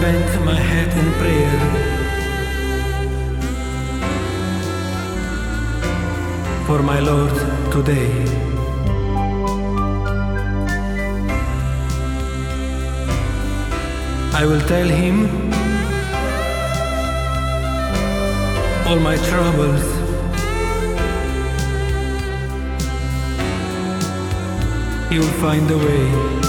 bend my head in prayer. For my Lord today. I will tell him all my troubles. He will find a way.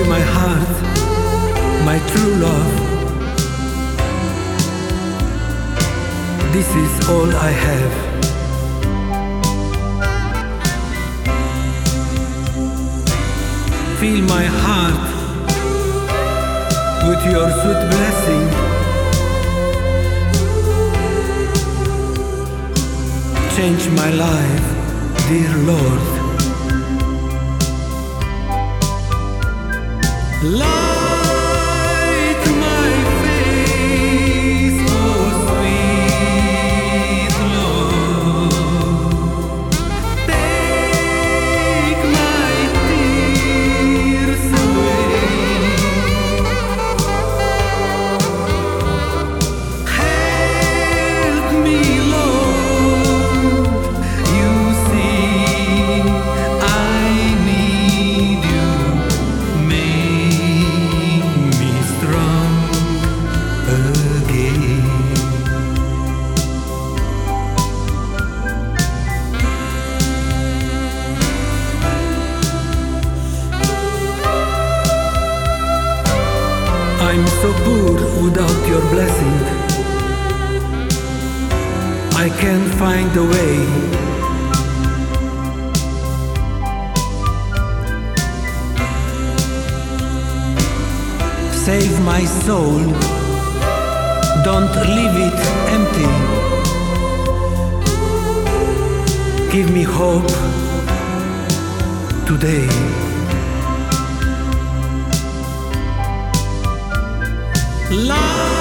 You my heart, my true love. This is all I have. Fill my heart with your sweet blessing. Change my life, dear Lord. Light without your blessing. I can't find a way. Save my soul. Don't leave it empty. Give me hope today. Light